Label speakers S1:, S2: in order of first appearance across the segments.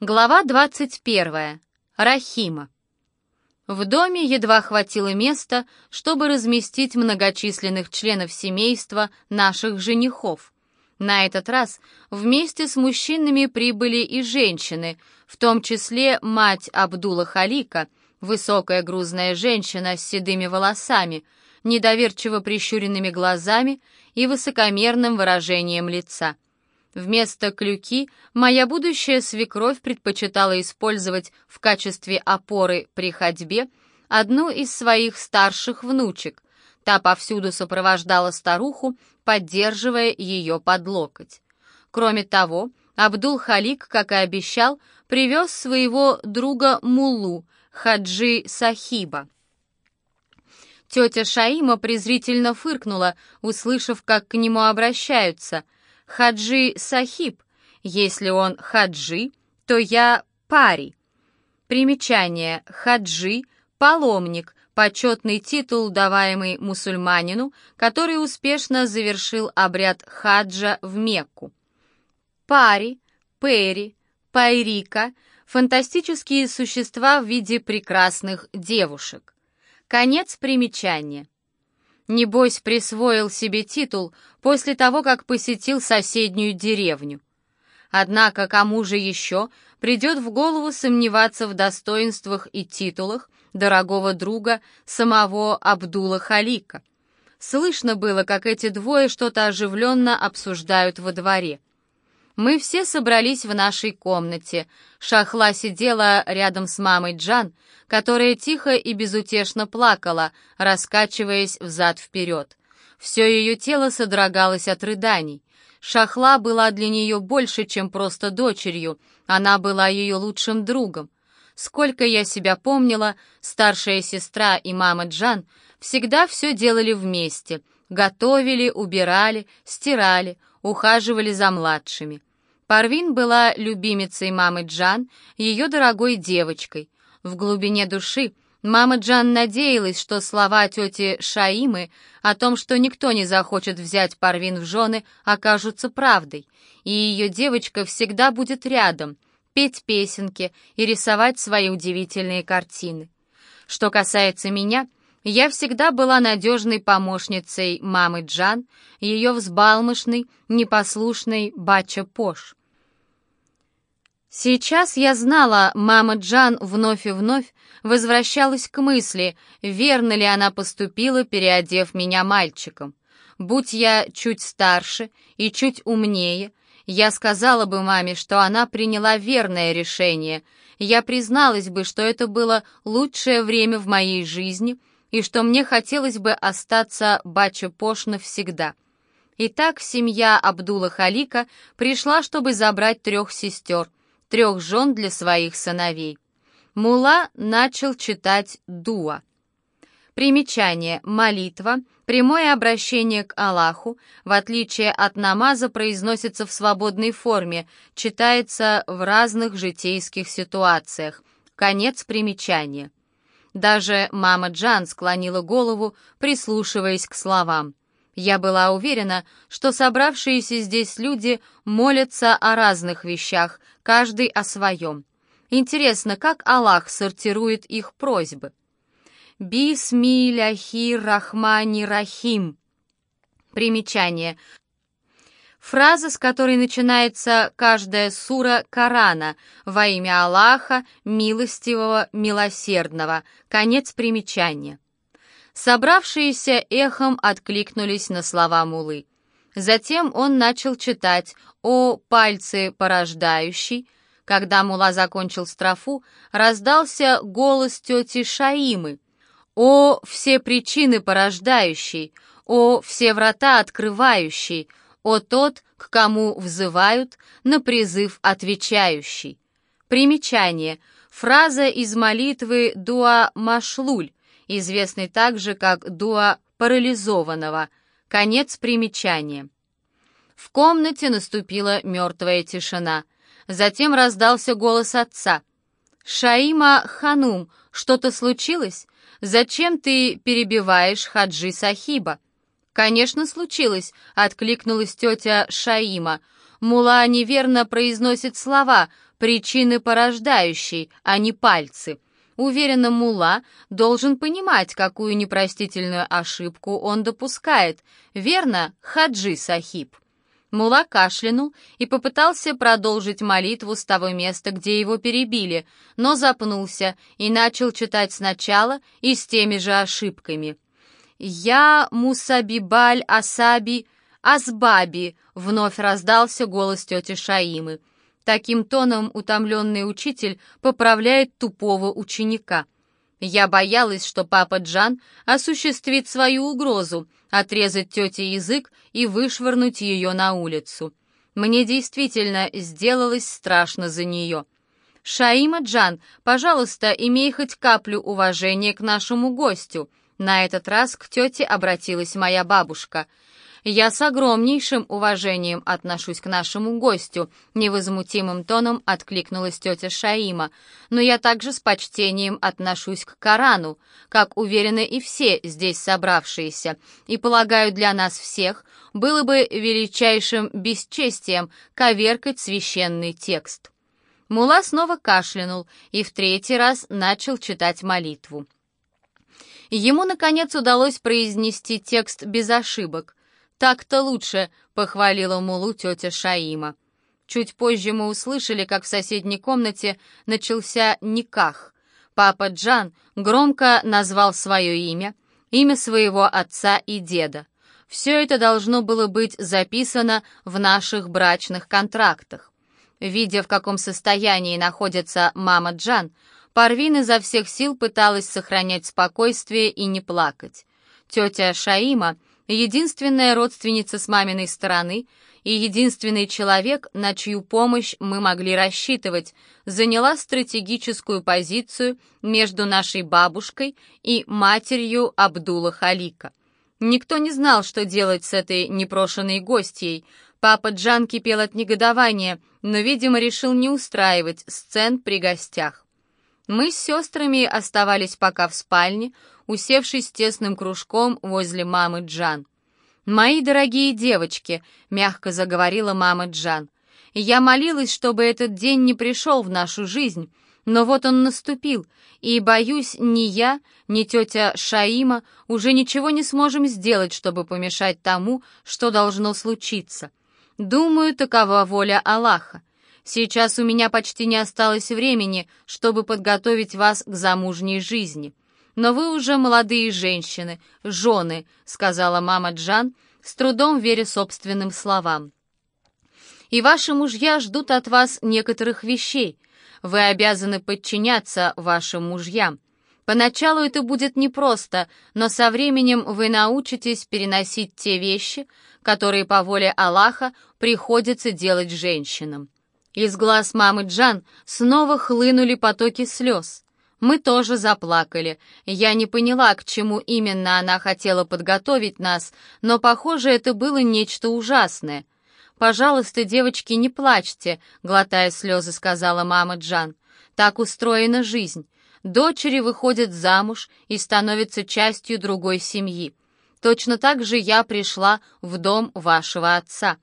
S1: Глава 21. Рахима. В доме едва хватило места, чтобы разместить многочисленных членов семейства наших женихов. На этот раз вместе с мужчинами прибыли и женщины, в том числе мать Абдула Халика, высокая грузная женщина с седыми волосами, недоверчиво прищуренными глазами и высокомерным выражением лица. Вместо клюки моя будущая свекровь предпочитала использовать в качестве опоры при ходьбе одну из своих старших внучек. Та повсюду сопровождала старуху, поддерживая ее под локоть. Кроме того, Абдул-Халик, как и обещал, привез своего друга Муллу, Хаджи Сахиба. Тетя Шаима презрительно фыркнула, услышав, как к нему обращаются, Хаджи Сахиб. Если он хаджи, то я пари. Примечание. Хаджи — паломник, почетный титул, даваемый мусульманину, который успешно завершил обряд хаджа в Мекку. Пари, пери, пайрика — фантастические существа в виде прекрасных девушек. Конец примечания. Небось, присвоил себе титул после того, как посетил соседнюю деревню. Однако кому же еще придет в голову сомневаться в достоинствах и титулах дорогого друга самого Абдула Халика? Слышно было, как эти двое что-то оживленно обсуждают во дворе. Мы все собрались в нашей комнате. Шахла сидела рядом с мамой Джан, которая тихо и безутешно плакала, раскачиваясь взад-вперед. Все ее тело содрогалось от рыданий. Шахла была для нее больше, чем просто дочерью, она была ее лучшим другом. Сколько я себя помнила, старшая сестра и мама Джан всегда все делали вместе, готовили, убирали, стирали, ухаживали за младшими. Парвин была любимицей мамы Джан, ее дорогой девочкой. В глубине души мама Джан надеялась, что слова тети Шаимы о том, что никто не захочет взять Парвин в жены, окажутся правдой, и ее девочка всегда будет рядом, петь песенки и рисовать свои удивительные картины. Что касается меня — я всегда была надежной помощницей мамы Джан, ее взбалмошной, непослушной Бача Пош. Сейчас я знала, мама Джан вновь и вновь возвращалась к мысли, верно ли она поступила, переодев меня мальчиком. Будь я чуть старше и чуть умнее, я сказала бы маме, что она приняла верное решение. Я призналась бы, что это было лучшее время в моей жизни — и что мне хотелось бы остаться Бача Пош навсегда. Итак, семья Абдула Халика пришла, чтобы забрать трех сестер, трех жен для своих сыновей. Мула начал читать дуа. Примечание. Молитва, прямое обращение к Аллаху, в отличие от намаза, произносится в свободной форме, читается в разных житейских ситуациях. Конец примечания. Даже мама Джан склонила голову, прислушиваясь к словам. Я была уверена, что собравшиеся здесь люди молятся о разных вещах, каждый о своем. Интересно, как Аллах сортирует их просьбы? Бисмилляхи рахмани рахим. Примечание. Фраза, с которой начинается каждая сура Корана «Во имя Аллаха, милостивого, милосердного». Конец примечания. Собравшиеся эхом откликнулись на слова Мулы. Затем он начал читать «О пальцы порождающий». Когда Мула закончил строфу, раздался голос тети Шаимы. «О все причины порождающий! О все врата открывающий! «О тот, к кому взывают, на призыв отвечающий». Примечание. Фраза из молитвы Дуа Машлуль, известный также как Дуа парализованного. Конец примечания. В комнате наступила мертвая тишина. Затем раздался голос отца. «Шаима Ханум, что-то случилось? Зачем ты перебиваешь Хаджи Сахиба?» «Конечно, случилось», — откликнулась тетя Шаима. «Мула неверно произносит слова, причины порождающей, а не пальцы. Уверенно мула должен понимать, какую непростительную ошибку он допускает. Верно, Хаджи Сахиб? Мула кашлянул и попытался продолжить молитву с того места, где его перебили, но запнулся и начал читать сначала и с теми же ошибками. «Я Мусабибаль Асаби Асбаби», — вновь раздался голос тети Шаимы. Таким тоном утомленный учитель поправляет тупого ученика. Я боялась, что папа Джан осуществит свою угрозу, отрезать тете язык и вышвырнуть ее на улицу. Мне действительно сделалось страшно за нее. «Шаима Джан, пожалуйста, имей хоть каплю уважения к нашему гостю», на этот раз к тете обратилась моя бабушка. «Я с огромнейшим уважением отношусь к нашему гостю», невозмутимым тоном откликнулась тетя Шаима. «Но я также с почтением отношусь к Корану, как уверены и все здесь собравшиеся, и полагаю, для нас всех было бы величайшим бесчестием коверкать священный текст». Мула снова кашлянул и в третий раз начал читать молитву. Ему, наконец, удалось произнести текст без ошибок. «Так-то лучше», — похвалила Мулу тетя Шаима. Чуть позже мы услышали, как в соседней комнате начался никах. Папа Джан громко назвал свое имя, имя своего отца и деда. Все это должно было быть записано в наших брачных контрактах. Видя, в каком состоянии находится мама Джан, Парвин изо всех сил пыталась сохранять спокойствие и не плакать. Тетя Шаима, единственная родственница с маминой стороны и единственный человек, на чью помощь мы могли рассчитывать, заняла стратегическую позицию между нашей бабушкой и матерью Абдула Халика. Никто не знал, что делать с этой непрошенной гостьей. Папа Джан кипел от негодования, но, видимо, решил не устраивать сцен при гостях. Мы с сестрами оставались пока в спальне, усевшись тесным кружком возле мамы Джан. «Мои дорогие девочки», — мягко заговорила мама Джан, — «я молилась, чтобы этот день не пришел в нашу жизнь, но вот он наступил, и, боюсь, ни я, ни тетя Шаима уже ничего не сможем сделать, чтобы помешать тому, что должно случиться. Думаю, такова воля Аллаха. Сейчас у меня почти не осталось времени, чтобы подготовить вас к замужней жизни. Но вы уже молодые женщины, жены», — сказала мама Джан, с трудом веря собственным словам. «И ваши мужья ждут от вас некоторых вещей. Вы обязаны подчиняться вашим мужьям. Поначалу это будет непросто, но со временем вы научитесь переносить те вещи, которые по воле Аллаха приходится делать женщинам. Из глаз мамы Джан снова хлынули потоки слез. Мы тоже заплакали. Я не поняла, к чему именно она хотела подготовить нас, но, похоже, это было нечто ужасное. «Пожалуйста, девочки, не плачьте», — глотая слезы, сказала мама Джан. «Так устроена жизнь. Дочери выходят замуж и становятся частью другой семьи. Точно так же я пришла в дом вашего отца.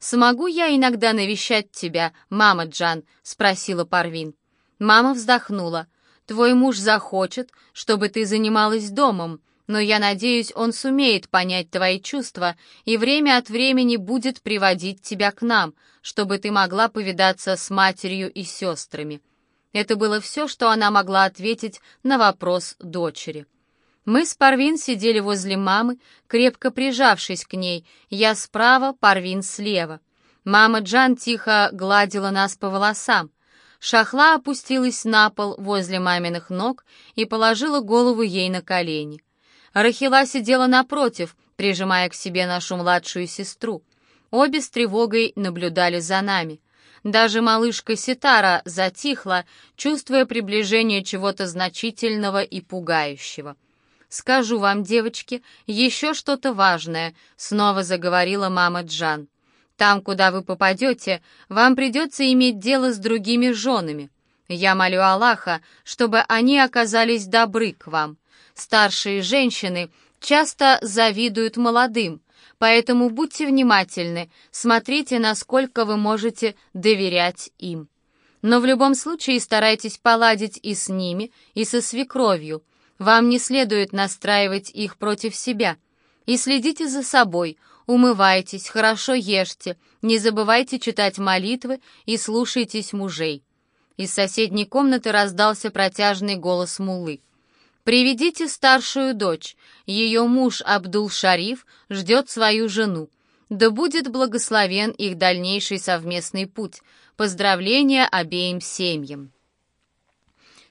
S1: «Смогу я иногда навещать тебя, мама Джан?» — спросила Парвин. Мама вздохнула. «Твой муж захочет, чтобы ты занималась домом, но я надеюсь, он сумеет понять твои чувства и время от времени будет приводить тебя к нам, чтобы ты могла повидаться с матерью и сестрами». Это было все, что она могла ответить на вопрос дочери. Мы с Парвин сидели возле мамы, крепко прижавшись к ней, я справа, Парвин слева. Мама Джан тихо гладила нас по волосам. Шахла опустилась на пол возле маминых ног и положила голову ей на колени. Рахила сидела напротив, прижимая к себе нашу младшую сестру. Обе с тревогой наблюдали за нами. Даже малышка Ситара затихла, чувствуя приближение чего-то значительного и пугающего. «Скажу вам, девочки, еще что-то важное», — снова заговорила мама Джан. «Там, куда вы попадете, вам придется иметь дело с другими женами. Я молю Аллаха, чтобы они оказались добры к вам. Старшие женщины часто завидуют молодым, поэтому будьте внимательны, смотрите, насколько вы можете доверять им». Но в любом случае старайтесь поладить и с ними, и со свекровью. Вам не следует настраивать их против себя. И следите за собой, умывайтесь, хорошо ешьте, не забывайте читать молитвы и слушайтесь мужей. Из соседней комнаты раздался протяжный голос Мулы. «Приведите старшую дочь. Ее муж Абдул-Шариф ждет свою жену. Да будет благословен их дальнейший совместный путь. Поздравления обеим семьям».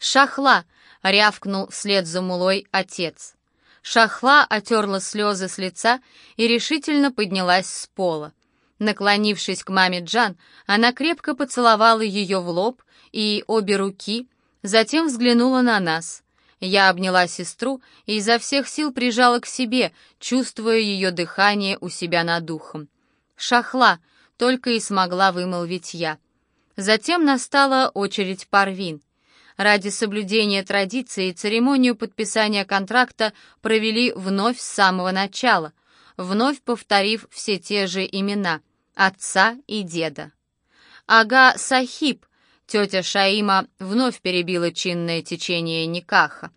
S1: «Шахла!» — рявкнул вслед за мулой отец. Шахла отерла слезы с лица и решительно поднялась с пола. Наклонившись к маме Джан, она крепко поцеловала ее в лоб и обе руки, затем взглянула на нас. Я обняла сестру и изо всех сил прижала к себе, чувствуя ее дыхание у себя над духом. «Шахла!» — только и смогла вымолвить я. Затем настала очередь Парвин. Ради соблюдения традиции церемонию подписания контракта провели вновь с самого начала, вновь повторив все те же имена — отца и деда. «Ага, Сахиб», тетя Шаима вновь перебила чинное течение Никаха.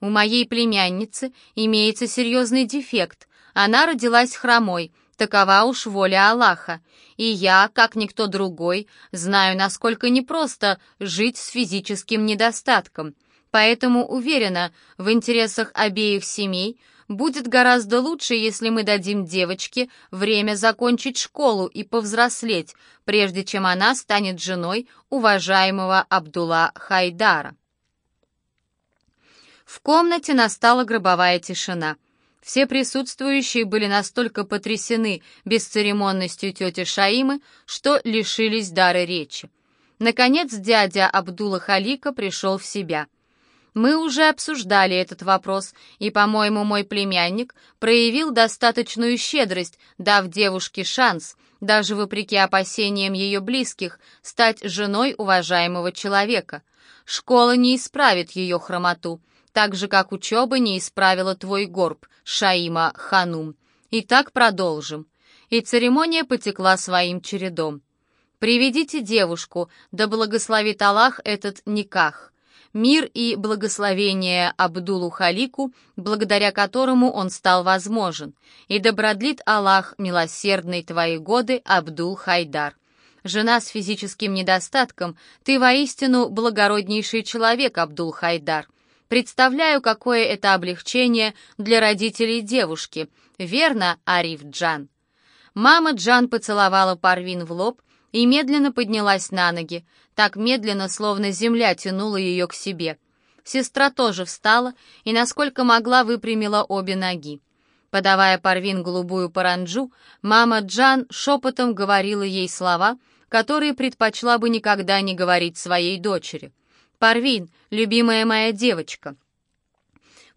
S1: «У моей племянницы имеется серьезный дефект. Она родилась хромой, Такова уж воля Аллаха. И я, как никто другой, знаю, насколько непросто жить с физическим недостатком. Поэтому уверена, в интересах обеих семей будет гораздо лучше, если мы дадим девочке время закончить школу и повзрослеть, прежде чем она станет женой уважаемого Абдулла Хайдара. В комнате настала гробовая тишина — все присутствующие были настолько потрясены бесцеремонностью тети Шаимы, что лишились дара речи. Наконец дядя Абдула Халика пришел в себя. Мы уже обсуждали этот вопрос, и, по-моему, мой племянник проявил достаточную щедрость, дав девушке шанс, даже вопреки опасениям ее близких, стать женой уважаемого человека. Школа не исправит ее хромоту, так же, как учеба не исправила твой горб, Шаима Ханум. Итак, продолжим. И церемония потекла своим чередом. Приведите девушку, да благословит Аллах этот никах. Мир и благословение Абдулу Халику, благодаря которому он стал возможен, и добродлит Аллах милосердный твои годы, Абдул Хайдар. Жена с физическим недостатком, ты воистину благороднейший человек, Абдул Хайдар. Представляю, какое это облегчение для родителей девушки. Верно, Ариф Джан?» Мама Джан поцеловала Парвин в лоб и медленно поднялась на ноги, так медленно, словно земля тянула ее к себе. Сестра тоже встала и, насколько могла, выпрямила обе ноги. Подавая Парвин голубую паранджу, мама Джан шепотом говорила ей слова, которые предпочла бы никогда не говорить своей дочери — «Парвин, любимая моя девочка,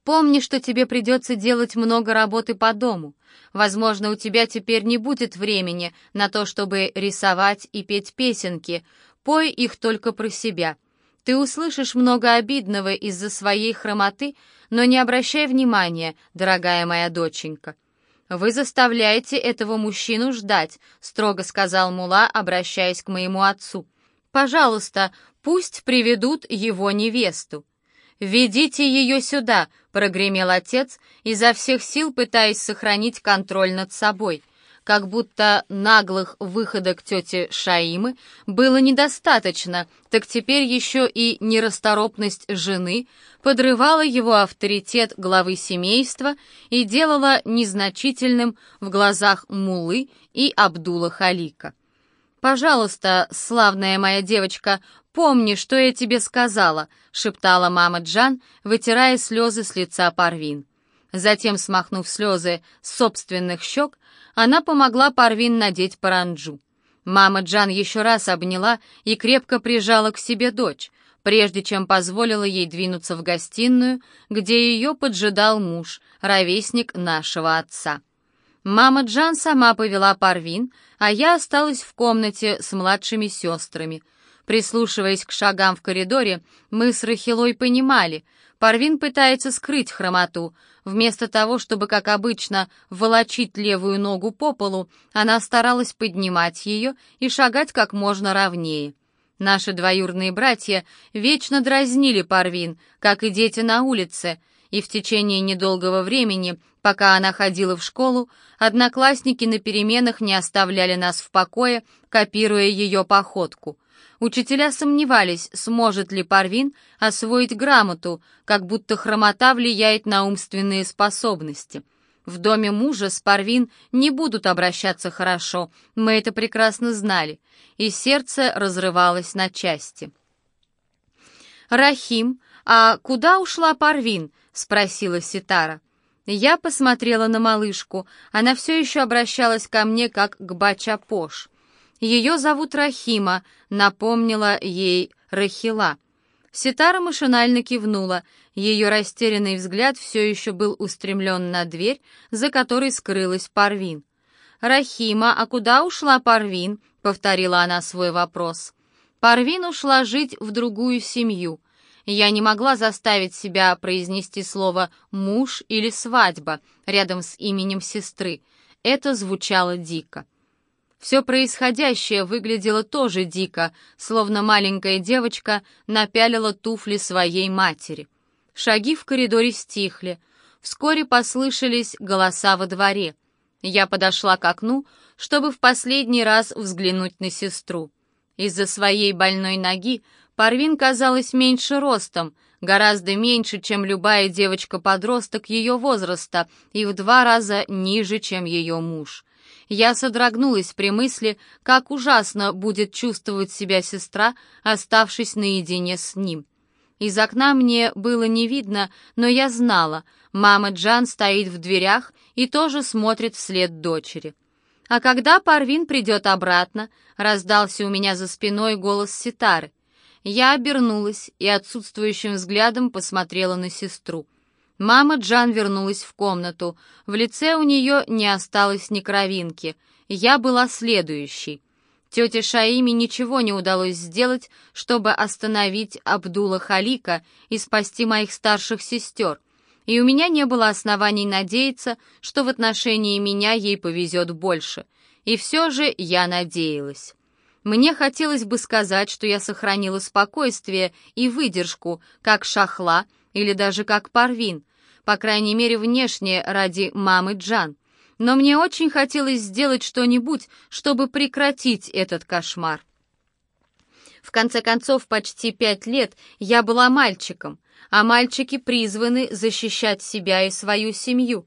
S1: помни, что тебе придется делать много работы по дому. Возможно, у тебя теперь не будет времени на то, чтобы рисовать и петь песенки. Пой их только про себя. Ты услышишь много обидного из-за своей хромоты, но не обращай внимания, дорогая моя доченька». «Вы заставляете этого мужчину ждать», — строго сказал Мула, обращаясь к моему отцу. «Пожалуйста, Пусть приведут его невесту. «Ведите ее сюда!» — прогремел отец, изо всех сил пытаясь сохранить контроль над собой. Как будто наглых выходок тети Шаимы было недостаточно, так теперь еще и нерасторопность жены подрывала его авторитет главы семейства и делала незначительным в глазах Мулы и Абдула Халика. «Пожалуйста, славная моя девочка, «Помни, что я тебе сказала», — шептала мама Джан, вытирая слезы с лица Парвин. Затем, смахнув слезы с собственных щек, она помогла Парвин надеть паранджу. Мама Джан еще раз обняла и крепко прижала к себе дочь, прежде чем позволила ей двинуться в гостиную, где ее поджидал муж, ровесник нашего отца. Мама Джан сама повела Парвин, а я осталась в комнате с младшими сестрами — Прислушиваясь к шагам в коридоре, мы с Рахилой понимали, Парвин пытается скрыть хромоту. Вместо того, чтобы, как обычно, волочить левую ногу по полу, она старалась поднимать ее и шагать как можно ровнее. Наши двоюродные братья вечно дразнили Парвин, как и дети на улице, и в течение недолгого времени, пока она ходила в школу, одноклассники на переменах не оставляли нас в покое, копируя ее походку. Учителя сомневались, сможет ли Парвин освоить грамоту, как будто хромота влияет на умственные способности. В доме мужа с Парвин не будут обращаться хорошо, мы это прекрасно знали, и сердце разрывалось на части. «Рахим, а куда ушла Парвин?» — спросила Ситара. Я посмотрела на малышку, она все еще обращалась ко мне как к Бача-Пош. «Ее зовут Рахима», — напомнила ей Рахила. Ситара машинально кивнула. Ее растерянный взгляд все еще был устремлен на дверь, за которой скрылась Парвин. «Рахима, а куда ушла Парвин?» — повторила она свой вопрос. Парвин ушла жить в другую семью. Я не могла заставить себя произнести слово «муж» или «свадьба» рядом с именем сестры. Это звучало дико. Все происходящее выглядело тоже дико, словно маленькая девочка напялила туфли своей матери. Шаги в коридоре стихли. Вскоре послышались голоса во дворе. Я подошла к окну, чтобы в последний раз взглянуть на сестру. Из-за своей больной ноги Парвин казалась меньше ростом, гораздо меньше, чем любая девочка-подросток ее возраста, и в два раза ниже, чем ее муж. Я содрогнулась при мысли, как ужасно будет чувствовать себя сестра, оставшись наедине с ним. Из окна мне было не видно, но я знала, мама Джан стоит в дверях и тоже смотрит вслед дочери. «А когда Парвин придет обратно?» — раздался у меня за спиной голос Ситары. Я обернулась и отсутствующим взглядом посмотрела на сестру. Мама Джан вернулась в комнату. В лице у нее не осталось ни кровинки. Я была следующей. Тете Шаиме ничего не удалось сделать, чтобы остановить Абдула Халика и спасти моих старших сестер. И у меня не было оснований надеяться, что в отношении меня ей повезет больше. И все же я надеялась. Мне хотелось бы сказать, что я сохранила спокойствие и выдержку, как шахла, или даже как Парвин, по крайней мере внешне ради мамы Джан. Но мне очень хотелось сделать что-нибудь, чтобы прекратить этот кошмар. В конце концов, почти пять лет я была мальчиком, а мальчики призваны защищать себя и свою семью.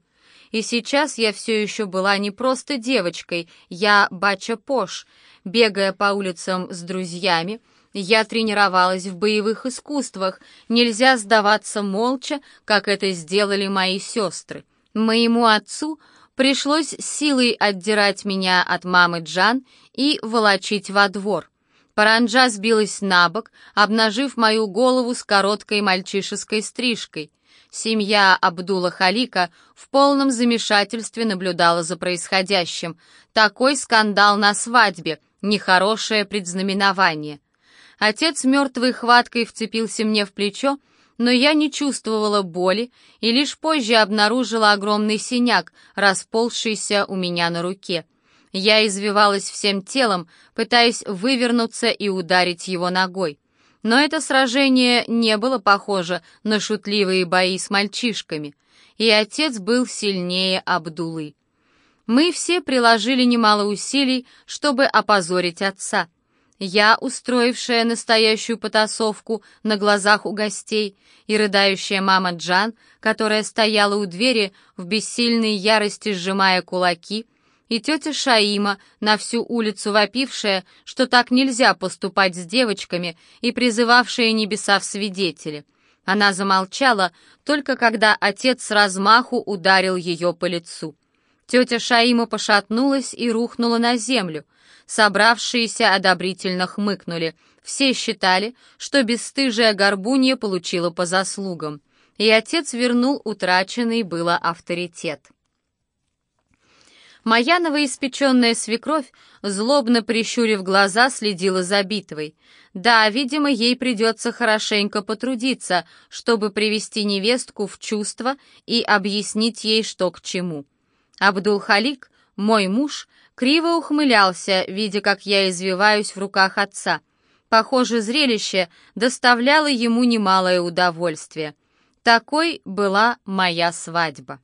S1: И сейчас я все еще была не просто девочкой, я Бача Пош, бегая по улицам с друзьями, я тренировалась в боевых искусствах, нельзя сдаваться молча, как это сделали мои сестры. Моему отцу пришлось силой отдирать меня от мамы Джан и волочить во двор. Паранджа сбилась на бок, обнажив мою голову с короткой мальчишеской стрижкой. Семья Абдула Халика в полном замешательстве наблюдала за происходящим. Такой скандал на свадьбе, нехорошее предзнаменование. Отец мертвой хваткой вцепился мне в плечо, но я не чувствовала боли и лишь позже обнаружила огромный синяк, расползшийся у меня на руке. Я извивалась всем телом, пытаясь вывернуться и ударить его ногой. Но это сражение не было похоже на шутливые бои с мальчишками, и отец был сильнее Абдулы. Мы все приложили немало усилий, чтобы опозорить отца — я, устроившая настоящую потасовку на глазах у гостей, и рыдающая мама Джан, которая стояла у двери в бессильной ярости сжимая кулаки, и тетя Шаима, на всю улицу вопившая, что так нельзя поступать с девочками, и призывавшая небеса в свидетели. Она замолчала, только когда отец с размаху ударил ее по лицу. Тетя Шаима пошатнулась и рухнула на землю — Собравшиеся одобрительно хмыкнули. Все считали, что бесстыжая горбунья получила по заслугам. И отец вернул утраченный было авторитет. Моя новоиспеченная свекровь, злобно прищурив глаза, следила за битвой. Да, видимо, ей придется хорошенько потрудиться, чтобы привести невестку в чувство и объяснить ей, что к чему. Абдул-Халик, мой муж, Криво ухмылялся, видя, как я извиваюсь в руках отца. Похоже, зрелище доставляло ему немалое удовольствие. Такой была моя свадьба.